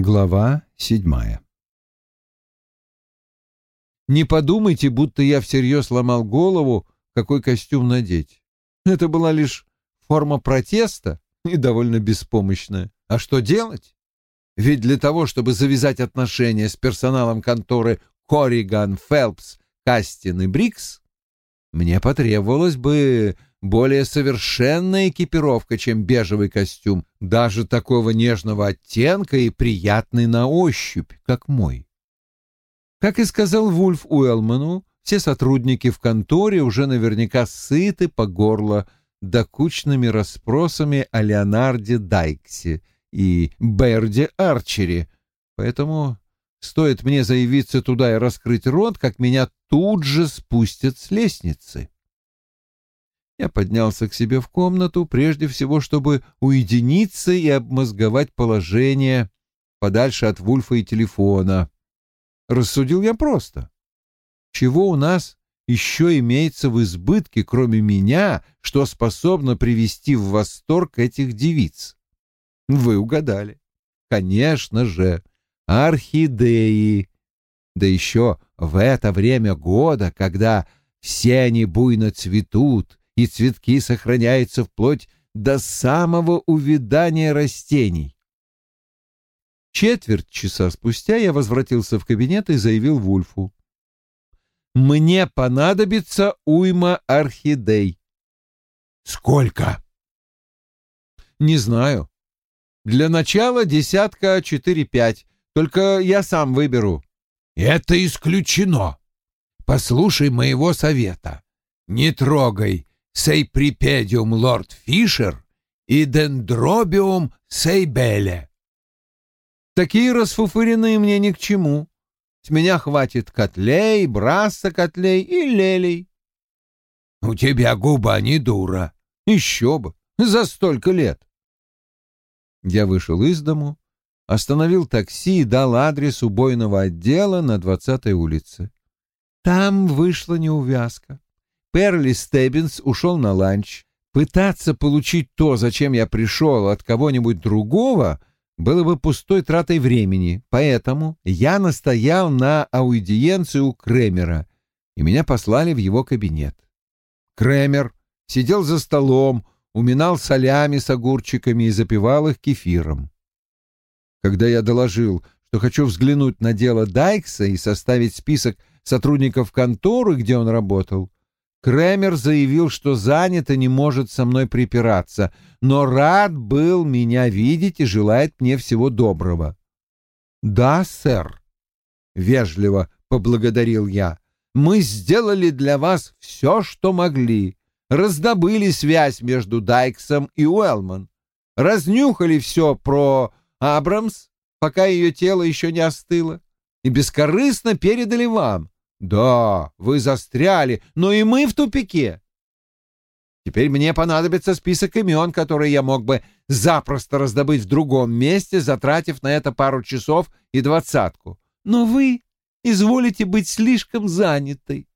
Глава седьмая Не подумайте, будто я всерьез ломал голову, какой костюм надеть. Это была лишь форма протеста и довольно беспомощная. А что делать? Ведь для того, чтобы завязать отношения с персоналом конторы Корриган, Фелпс, Кастин и Брикс, мне потребовалось бы более совершенная экипировка, чем бежевый костюм, даже такого нежного оттенка и приятный на ощупь, как мой. Как и сказал Вульф Уэлману, все сотрудники в конторе уже наверняка сыты по горло докучными расспросами о Леонарде Дайксе и Берде Арчере, поэтому стоит мне заявиться туда и раскрыть рот, как меня тут же спустят с лестницы. Я поднялся к себе в комнату, прежде всего, чтобы уединиться и обмозговать положение подальше от Вульфа и телефона. Рассудил я просто. Чего у нас еще имеется в избытке, кроме меня, что способно привести в восторг этих девиц? Вы угадали. Конечно же, орхидеи. Да еще в это время года, когда все они буйно цветут, и цветки сохраняются вплоть до самого увядания растений. Четверть часа спустя я возвратился в кабинет и заявил Вульфу. «Мне понадобится уйма орхидей». «Сколько?» «Не знаю. Для начала десятка четыре-пять. Только я сам выберу». «Это исключено. Послушай моего совета. Не трогай Сейприпедиум лорд Фишер и Дендробиум Сейбеле. Такие расфуфыренные мне ни к чему. С меня хватит котлей, браса котлей и лелей. У тебя губа не дура. Еще бы, за столько лет. Я вышел из дому, остановил такси и дал адрес убойного отдела на 20-й улице. Там вышла неувязка. Перли Стеббинс ушел на ланч. Пытаться получить то, зачем я пришел от кого-нибудь другого, было бы пустой тратой времени, поэтому я настоял на аудиенции у Кремера, и меня послали в его кабинет. Кремер сидел за столом, уминал солями с огурчиками и запивал их кефиром. Когда я доложил, что хочу взглянуть на дело Дайкса и составить список сотрудников конторы, где он работал, Кремер заявил, что занят и не может со мной припираться, но рад был меня видеть и желает мне всего доброго. «Да, сэр», — вежливо поблагодарил я, — «мы сделали для вас все, что могли, раздобыли связь между Дайксом и Уэлман, разнюхали все про Абрамс, пока ее тело еще не остыло, и бескорыстно передали вам». Да, вы застряли, но и мы в тупике. Теперь мне понадобится список имен, которые я мог бы запросто раздобыть в другом месте, затратив на это пару часов и двадцатку. Но вы изволите быть слишком занятой.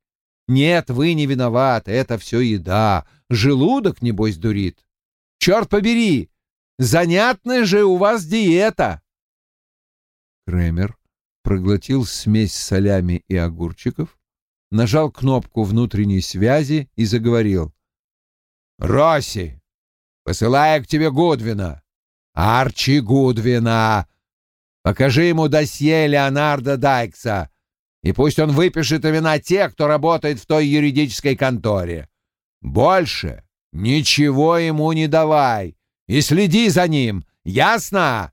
Нет, вы не виноваты, это все еда. Желудок, небось, дурит. Черт побери, занятная же у вас диета. Кремер проглотил смесь солями и огурчиков, нажал кнопку внутренней связи и заговорил. «Росси, посылаю к тебе Гудвина. Арчи Гудвина. Покажи ему досье Леонардо Дайкса, и пусть он выпишет имена тех, кто работает в той юридической конторе. Больше ничего ему не давай и следи за ним, ясно?»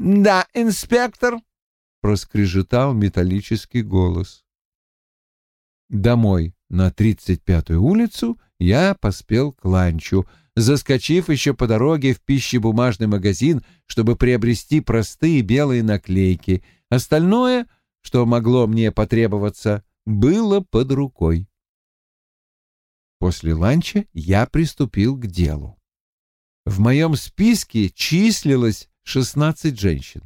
«Да, инспектор», — проскрежетал металлический голос. Домой на 35-ю улицу я поспел к ланчу, заскочив еще по дороге в пищебумажный магазин, чтобы приобрести простые белые наклейки. Остальное, что могло мне потребоваться, было под рукой. После ланча я приступил к делу. В моем списке числилось шестнадцать женщин.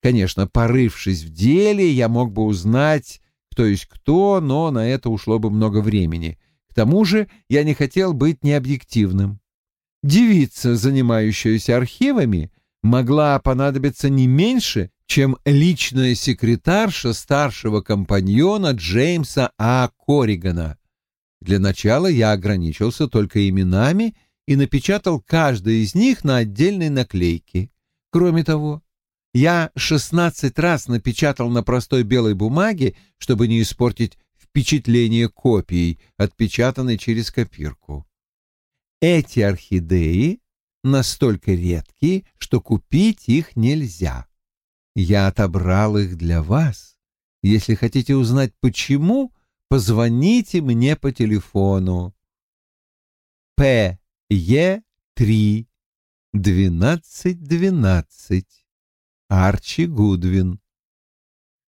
Конечно, порывшись в деле, я мог бы узнать, кто есть кто, но на это ушло бы много времени. К тому же я не хотел быть необъективным. Девица, занимающаяся архивами, могла понадобиться не меньше, чем личная секретарша старшего компаньона Джеймса А. Корригана. Для начала я ограничился только именами и напечатал каждый из них на отдельной наклейке. Кроме того, я шестнадцать раз напечатал на простой белой бумаге, чтобы не испортить впечатление копией, отпечатанной через копирку. Эти орхидеи настолько редкие, что купить их нельзя. Я отобрал их для вас. Если хотите узнать почему, позвоните мне по телефону. П. Е. 3 1212. Арчи Гудвин.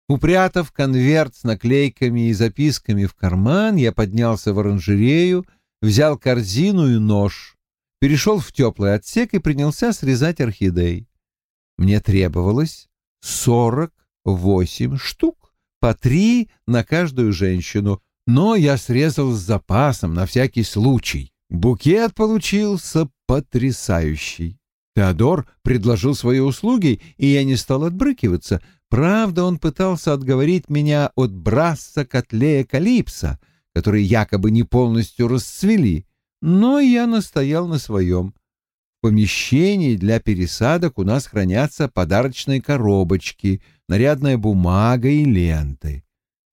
Упрятав конверт с наклейками и записками в карман, я поднялся в оранжерею, взял корзину и нож, перешел в теплый отсек и принялся срезать орхидей. Мне требовалось сорок восемь штук, по три на каждую женщину, но я срезал с запасом на всякий случай. Букет получился потрясающий. Теодор предложил свои услуги, и я не стал отбрыкиваться. Правда, он пытался отговорить меня от Брасса Котлея Калипса, которые якобы не полностью расцвели, но я настоял на своем. В помещении для пересадок у нас хранятся подарочные коробочки, нарядная бумага и ленты.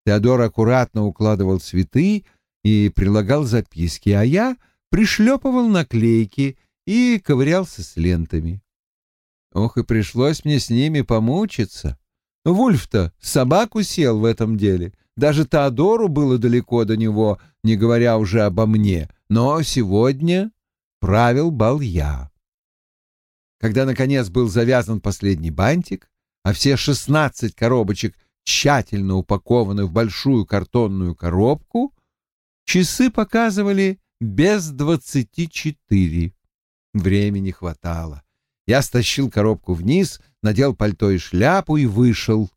Теодор аккуратно укладывал цветы и прилагал записки, а я пришлепывал наклейки и ковырялся с лентами. Ох, и пришлось мне с ними помучиться. Вульф-то собаку сел в этом деле. Даже Теодору было далеко до него, не говоря уже обо мне. Но сегодня правил бал я. Когда, наконец, был завязан последний бантик, а все шестнадцать коробочек тщательно упакованы в большую картонную коробку, часы показывали без двадцати четыре. Времени хватало. Я стащил коробку вниз, надел пальто и шляпу и вышел.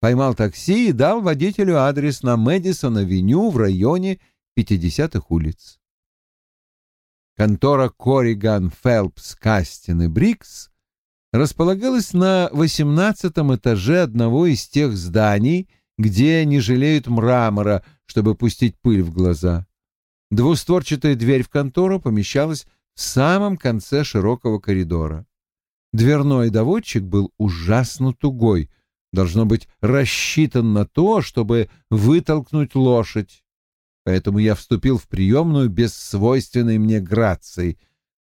Поймал такси и дал водителю адрес на Мэдисон-авеню в районе 50-х улиц. Контора Корриган, Фелпс, Кастин и Брикс располагалась на восемнадцатом этаже одного из тех зданий, где не жалеют мрамора, чтобы пустить пыль в глаза. Двустворчатая дверь в контору помещалась в самом конце широкого коридора. Дверной доводчик был ужасно тугой, должно быть рассчитан на то, чтобы вытолкнуть лошадь поэтому я вступил в приемную без свойственной мне грации,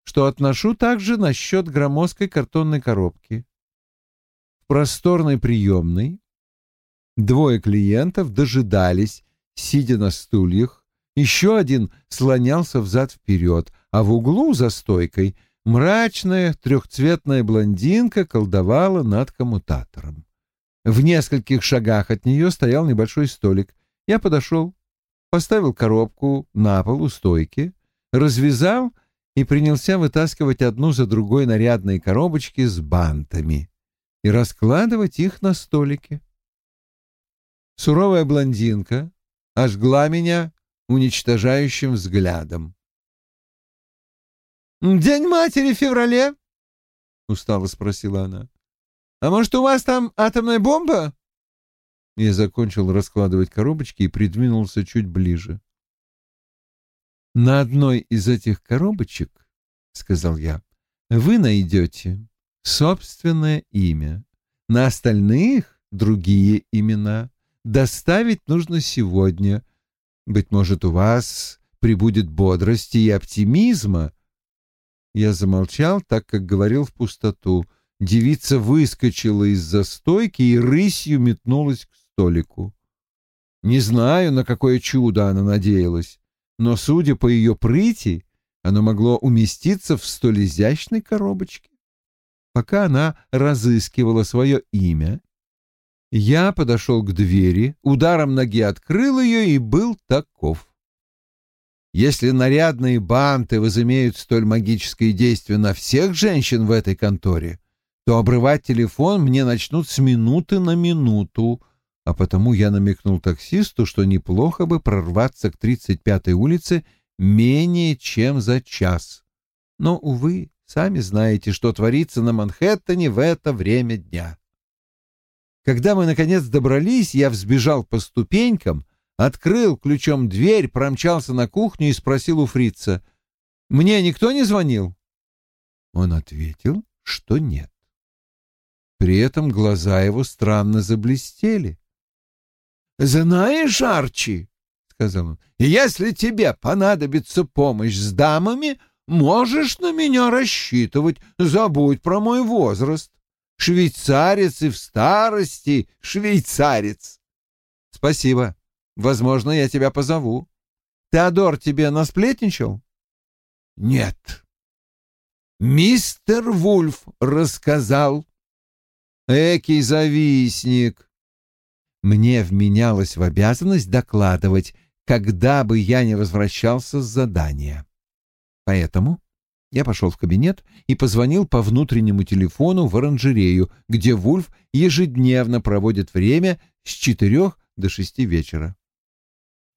что отношу также насчет громоздкой картонной коробки. В просторной приемной двое клиентов дожидались, сидя на стульях, еще один слонялся взад-вперед, а в углу за стойкой мрачная трехцветная блондинка колдовала над коммутатором. В нескольких шагах от нее стоял небольшой столик. Я подошел, поставил коробку на пол у стойки, развязал и принялся вытаскивать одну за другой нарядные коробочки с бантами и раскладывать их на столике. Суровая блондинка ожгла меня уничтожающим взглядом. «День матери в феврале?» — устало спросила она. «А может, у вас там атомная бомба?» Я закончил раскладывать коробочки и придвинулся чуть ближе. «На одной из этих коробочек, — сказал я, — вы найдете собственное имя. На остальных — другие имена. Доставить нужно сегодня. Быть может, у вас прибудет бодрости и оптимизма». Я замолчал, так как говорил в пустоту. Девица выскочила из-за стойки и рысью метнулась к столику. Не знаю, на какое чудо она надеялась, но, судя по ее прыти, оно могло уместиться в столь изящной коробочке. Пока она разыскивала свое имя, я подошел к двери, ударом ноги открыл ее и был таков. Если нарядные банты возымеют столь магическое действие на всех женщин в этой конторе, то обрывать телефон мне начнут с минуты на минуту, а потому я намекнул таксисту, что неплохо бы прорваться к 35-й улице менее чем за час. Но, увы, Сами знаете, что творится на Манхэттене в это время дня. Когда мы, наконец, добрались, я взбежал по ступенькам, открыл ключом дверь, промчался на кухню и спросил у фрица, «Мне никто не звонил?» Он ответил, что нет. При этом глаза его странно заблестели. «Знаешь, Арчи, — сказал он, — если тебе понадобится помощь с дамами, можешь на меня рассчитывать, забудь про мой возраст. Швейцарец и в старости швейцарец. Спасибо. Возможно, я тебя позову. Теодор тебе насплетничал? Нет. Мистер Вульф рассказал. Экий завистник. Мне вменялось в обязанность докладывать, когда бы я не возвращался с задания. Поэтому я пошел в кабинет и позвонил по внутреннему телефону в оранжерею, где Вульф ежедневно проводит время с четырех до шести вечера.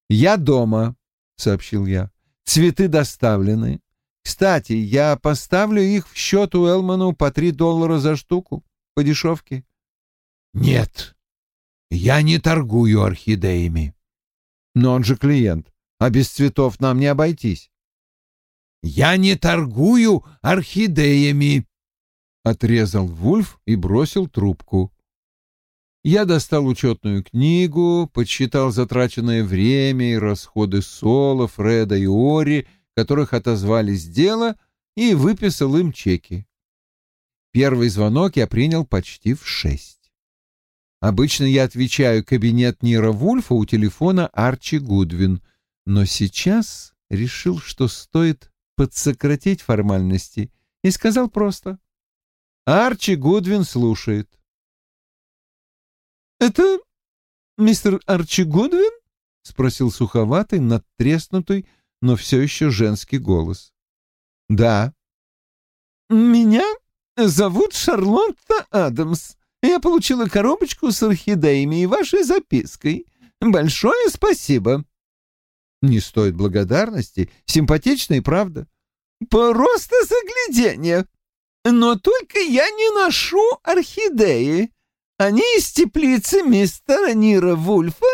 «Я дома», — сообщил я. «Цветы доставлены. Кстати, я поставлю их в счет Уэлману по три доллара за штуку, по дешевке». «Нет, я не торгую орхидеями». «Но он же клиент, а без цветов нам не обойтись». «Я не торгую орхидеями», — отрезал Вульф и бросил трубку. Я достал учетную книгу, подсчитал затраченное время и расходы Соло, Фреда и Ори, которых отозвались дело, и выписал им чеки. Первый звонок я принял почти в шесть. Обычно я отвечаю кабинет Нира Вульфа у телефона Арчи Гудвин, но сейчас решил, что стоит подсократить формальности, и сказал просто. Арчи Гудвин слушает. «Это мистер Арчи Гудвин?» — спросил суховатый, надтреснутый, но все еще женский голос. «Да». «Меня зовут Шарлотта Адамс. Я получила коробочку с орхидеями и вашей запиской. Большое спасибо». Не стоит благодарности. Симпатично и правда. Просто загляденье. Но только я не ношу орхидеи. Они из теплицы мистера Нира Вульфа?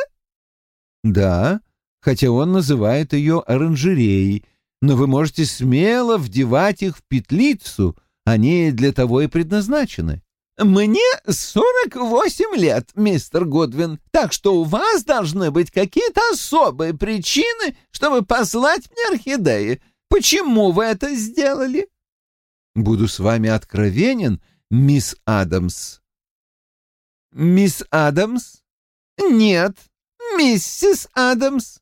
Да, хотя он называет ее оранжереей, но вы можете смело вдевать их в петлицу, они для того и предназначены. «Мне сорок восемь лет, мистер Гудвин, так что у вас должны быть какие-то особые причины, чтобы послать мне орхидеи. Почему вы это сделали?» «Буду с вами откровенен, мисс Адамс». «Мисс Адамс?» «Нет, миссис Адамс».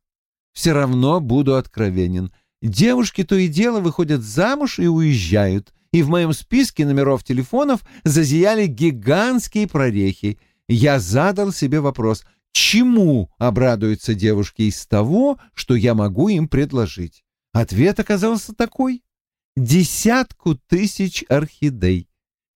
«Все равно буду откровенен. Девушки то и дело выходят замуж и уезжают» и в моем списке номеров телефонов зазияли гигантские прорехи. Я задал себе вопрос, чему обрадуются девушки из того, что я могу им предложить. Ответ оказался такой. Десятку тысяч орхидей.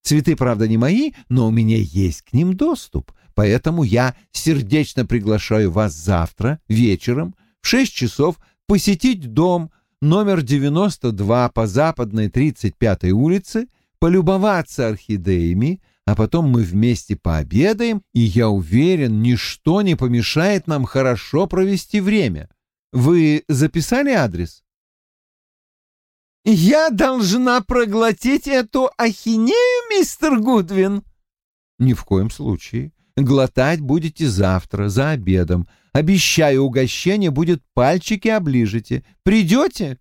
Цветы, правда, не мои, но у меня есть к ним доступ, поэтому я сердечно приглашаю вас завтра вечером в шесть часов посетить дом, номер 92 по западной 35-й улице, полюбоваться орхидеями, а потом мы вместе пообедаем, и я уверен, ничто не помешает нам хорошо провести время. Вы записали адрес? «Я должна проглотить эту ахинею, мистер Гудвин?» «Ни в коем случае. Глотать будете завтра, за обедом. Обещаю, угощение будет пальчики оближете. Придете?»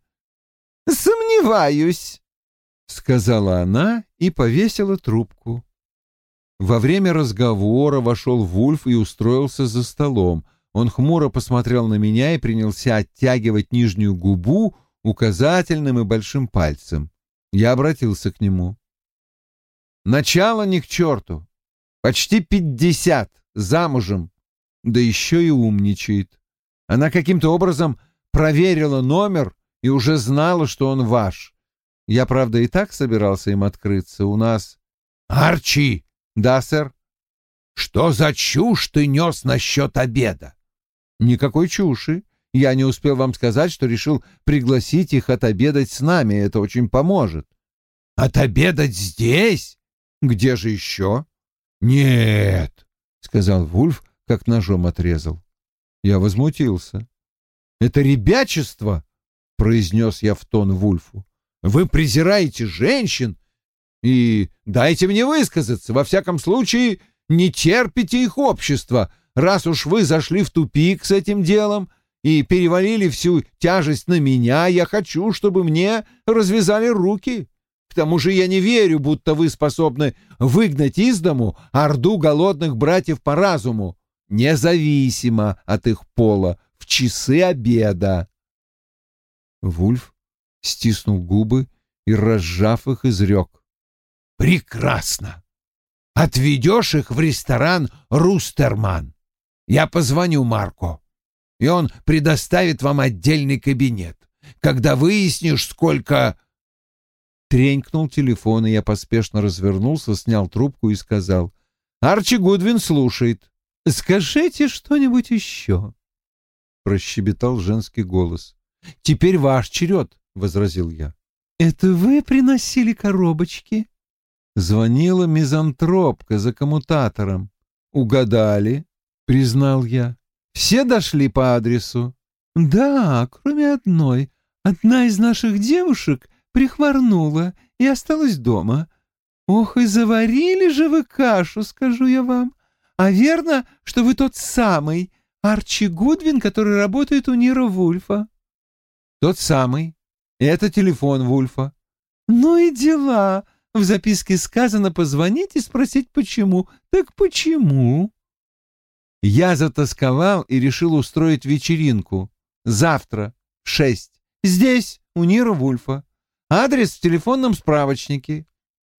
«Сомневаюсь», — сказала она и повесила трубку. Во время разговора вошел Вульф и устроился за столом. Он хмуро посмотрел на меня и принялся оттягивать нижнюю губу указательным и большим пальцем. Я обратился к нему. «Начало ни к черту. Почти пятьдесят, замужем, да еще и умничает. Она каким-то образом проверила номер и уже знала, что он ваш. Я, правда, и так собирался им открыться. У нас... Арчи! Да, сэр? Что за чушь ты нес насчет обеда? Никакой чуши. Я не успел вам сказать, что решил пригласить их отобедать с нами. Это очень поможет. Отобедать здесь? Где же еще? Нет, сказал Вульф, как ножом отрезал. Я возмутился. Это ребячество, произнес я в тон Вульфу. Вы презираете женщин и дайте мне высказаться. Во всяком случае, не терпите их общество, раз уж вы зашли в тупик с этим делом и перевалили всю тяжесть на меня, я хочу, чтобы мне развязали руки. К тому же я не верю, будто вы способны выгнать из дому орду голодных братьев по разуму, независимо от их пола, в часы обеда. Вульф стиснул губы и, разжав их, изрек. «Прекрасно! Отведешь их в ресторан «Рустерман». Я позвоню Марко, и он предоставит вам отдельный кабинет. Когда выяснишь, сколько...» Тренькнул телефон, и я поспешно развернулся, снял трубку и сказал. «Арчи Гудвин слушает. Скажите что-нибудь еще». Прощебетал женский голос. «Теперь ваш черед», — возразил я. «Это вы приносили коробочки?» Звонила мизантропка за коммутатором. «Угадали», — признал я. «Все дошли по адресу?» «Да, кроме одной. Одна из наших девушек прихворнула и осталась дома. Ох, и заварили же вы кашу, скажу я вам. А верно, что вы тот самый Арчи Гудвин, который работает у Нира Вульфа?» «Тот самый. Это телефон Вульфа». «Ну и дела. В записке сказано позвонить и спросить, почему. Так почему?» Я затасковал и решил устроить вечеринку. Завтра в шесть. Здесь, у Нира Вульфа. Адрес в телефонном справочнике.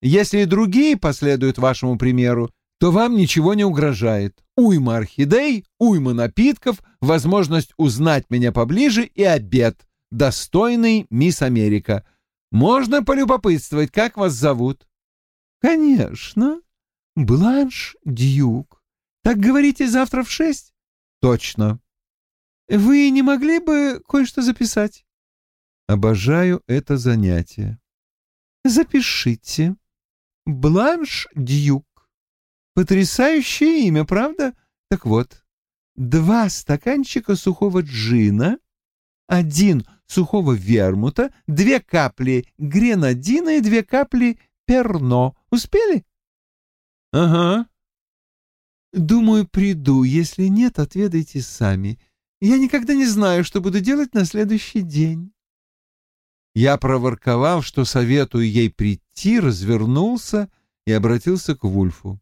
Если и другие последуют вашему примеру, то вам ничего не угрожает. Уйма орхидей, уйма напитков, возможность узнать меня поближе и обед, достойный мисс Америка. Можно полюбопытствовать, как вас зовут? Конечно, Бланш Дьюк. Так говорите завтра в шесть? Точно. Вы не могли бы кое-что записать? Обожаю это занятие. Запишите. Бланш Дьюк. Потрясающее имя, правда? Так вот, два стаканчика сухого джина, один сухого вермута, две капли гренадина и две капли перно. Успели? Ага, Думаю, приду. Если нет, отведайте сами. Я никогда не знаю, что буду делать на следующий день. Я проворковал, что советую ей прийти, развернулся и обратился к Вульфу.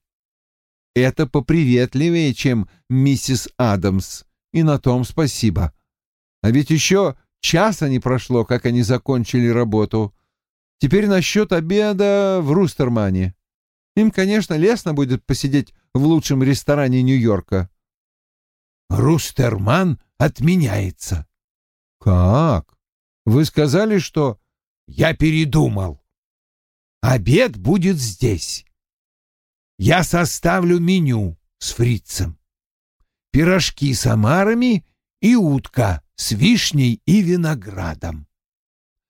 Это поприветливее, чем миссис Адамс, и на том спасибо. А ведь еще часа не прошло, как они закончили работу. Теперь насчет обеда в Рустермане. Им, конечно, лестно будет посидеть в лучшем ресторане Нью-Йорка. Рустерман отменяется. Как? Вы сказали, что... Я передумал. Обед будет здесь. Я составлю меню с фрицем. Пирожки с омарами и утка с вишней и виноградом.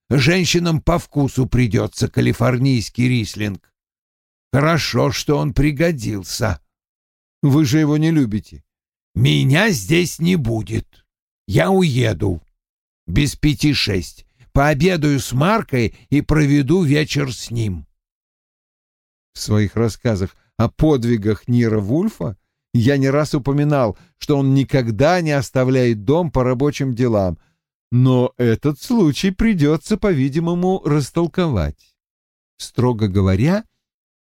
Женщинам по вкусу придется калифорнийский рислинг. Хорошо, что он пригодился. Вы же его не любите. Меня здесь не будет. Я уеду. Без пяти шесть. Пообедаю с Маркой и проведу вечер с ним. В своих рассказах о подвигах Нира Вульфа я не раз упоминал, что он никогда не оставляет дом по рабочим делам, но этот случай придется, по-видимому, растолковать. Строго говоря,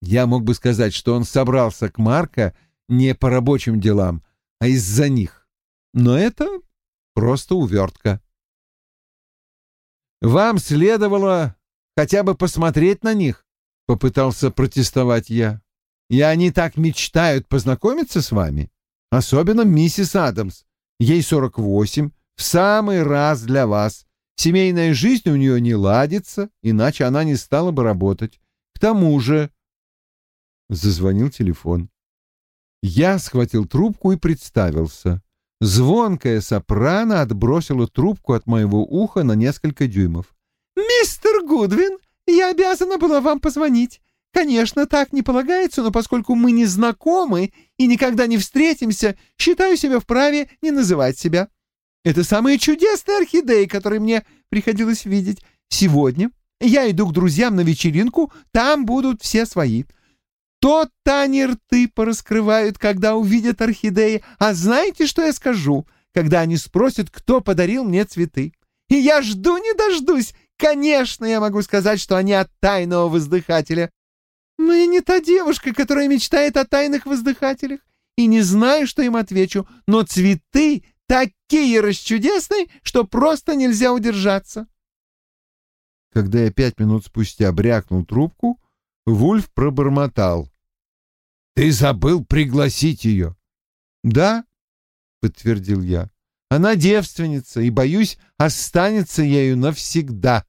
я мог бы сказать, что он собрался к Марка не по рабочим делам, а из-за них. Но это просто увертка. «Вам следовало хотя бы посмотреть на них», — попытался протестовать я. «И они так мечтают познакомиться с вами. Особенно миссис Адамс. Ей сорок восемь, в самый раз для вас. Семейная жизнь у нее не ладится, иначе она не стала бы работать. К тому же...» Зазвонил телефон. Я схватил трубку и представился. Звонкая сопрано отбросила трубку от моего уха на несколько дюймов. «Мистер Гудвин, Я обязана была вам позвонить. Конечно, так не полагается, но поскольку мы не знакомы и никогда не встретимся, считаю себя вправе не называть себя. Это самые чудесные орхидеи, которые мне приходилось видеть. Сегодня я иду к друзьям на вечеринку, там будут все свои. То-то они рты пораскрывают, когда увидят орхидеи. А знаете, что я скажу, когда они спросят, кто подарил мне цветы? И я жду не дождусь. Конечно, я могу сказать, что они от тайного воздыхателя. Но я не та девушка, которая мечтает о тайных воздыхателях. И не знаю, что им отвечу, но цветы такие расчудесные, что просто нельзя удержаться. Когда я пять минут спустя брякнул трубку, Вульф пробормотал. «Ты забыл пригласить ее». «Да», — подтвердил я. «Она девственница и, боюсь, останется ею навсегда».